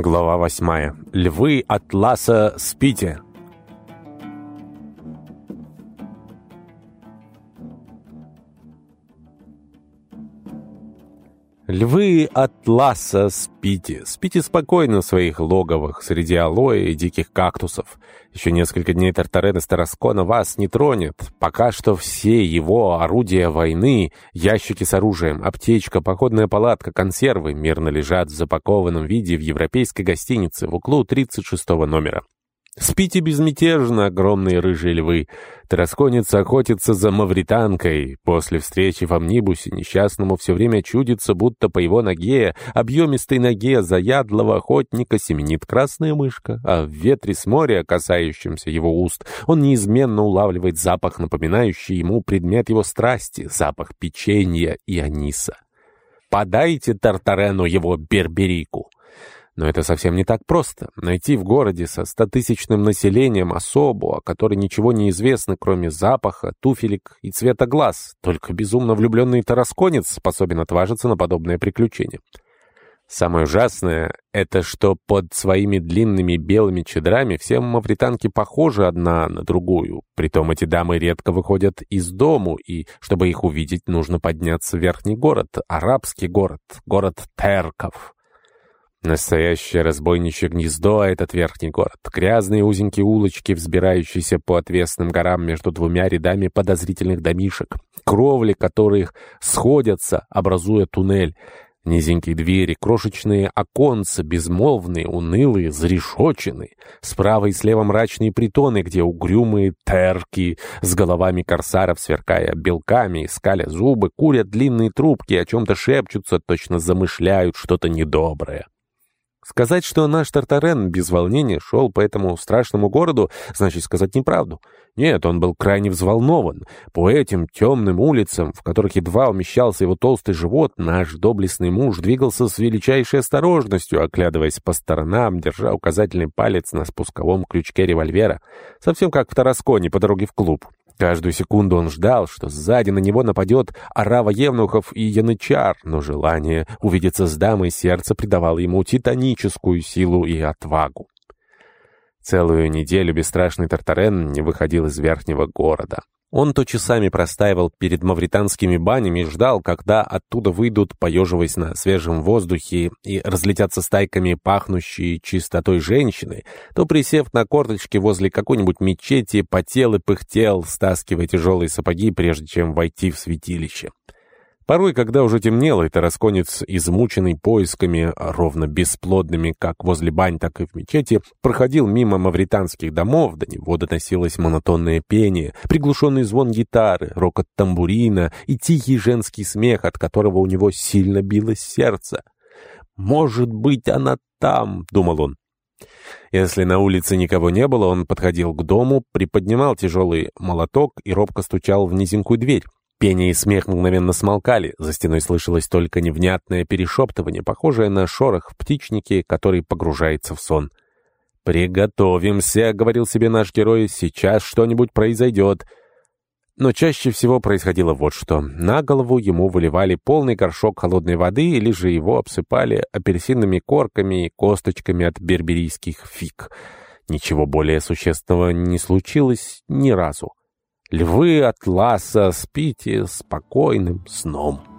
Глава восьмая. Львы Атласа спите. Львы Атласа спите. Спите спокойно в своих логовых, среди алоэ и диких кактусов. Еще несколько дней Тартарен и Староскона вас не тронет. Пока что все его орудия войны, ящики с оружием, аптечка, походная палатка, консервы мирно лежат в запакованном виде в европейской гостинице в углу 36 номера. Спите безмятежно, огромные рыжие львы. Тарасконец охотится за мавританкой. После встречи в амнибусе несчастному все время чудится, будто по его ноге, объемистой ноге заядлого охотника семенит красная мышка, а в ветре с моря, касающемся его уст, он неизменно улавливает запах, напоминающий ему предмет его страсти, запах печенья и аниса. «Подайте Тартарену его берберику!» Но это совсем не так просто. Найти в городе со стотысячным населением особу, о которой ничего не известно, кроме запаха, туфелек и цвета глаз. Только безумно влюбленный тарасконец способен отважиться на подобное приключение. Самое ужасное — это что под своими длинными белыми чедрами все мавританки похожи одна на другую. Притом эти дамы редко выходят из дому, и, чтобы их увидеть, нужно подняться в верхний город, арабский город, город Терков. Настоящее разбойничье гнездо — этот верхний город. Грязные узенькие улочки, взбирающиеся по отвесным горам между двумя рядами подозрительных домишек, кровли которых сходятся, образуя туннель. Низенькие двери, крошечные оконца, безмолвные, унылые, зарешоченные. Справа и слева мрачные притоны, где угрюмые терки с головами корсаров, сверкая белками, скаля зубы, курят длинные трубки, о чем-то шепчутся, точно замышляют что-то недоброе. Сказать, что наш Тартарен без волнения шел по этому страшному городу, значит сказать неправду. Нет, он был крайне взволнован. По этим темным улицам, в которых едва умещался его толстый живот, наш доблестный муж двигался с величайшей осторожностью, оглядываясь по сторонам, держа указательный палец на спусковом крючке револьвера, совсем как в Тарасконе по дороге в клуб. Каждую секунду он ждал, что сзади на него нападет орава евнухов и янычар, но желание увидеться с дамой сердце придавало ему титаническую силу и отвагу. Целую неделю бесстрашный Тартарен не выходил из верхнего города. Он то часами простаивал перед мавританскими банями и ждал, когда оттуда выйдут, поеживаясь на свежем воздухе, и разлетятся стайками пахнущие чистотой женщины, то, присев на корточки возле какой-нибудь мечети, потел и пыхтел, стаскивая тяжелые сапоги, прежде чем войти в святилище. Порой, когда уже темнело, и тарасконец, измученный поисками, ровно бесплодными как возле бань, так и в мечети, проходил мимо мавританских домов, до него доносилось монотонное пение, приглушенный звон гитары, рокот тамбурина и тихий женский смех, от которого у него сильно билось сердце. «Может быть, она там», — думал он. Если на улице никого не было, он подходил к дому, приподнимал тяжелый молоток и робко стучал в низенькую дверь. Пение и смех мгновенно смолкали, за стеной слышалось только невнятное перешептывание, похожее на шорох в птичнике, который погружается в сон. «Приготовимся», — говорил себе наш герой, — «сейчас что-нибудь произойдет». Но чаще всего происходило вот что. На голову ему выливали полный горшок холодной воды или же его обсыпали апельсинными корками и косточками от берберийских фиг. Ничего более существенного не случилось ни разу. Львы Атласа, спите спокойным сном.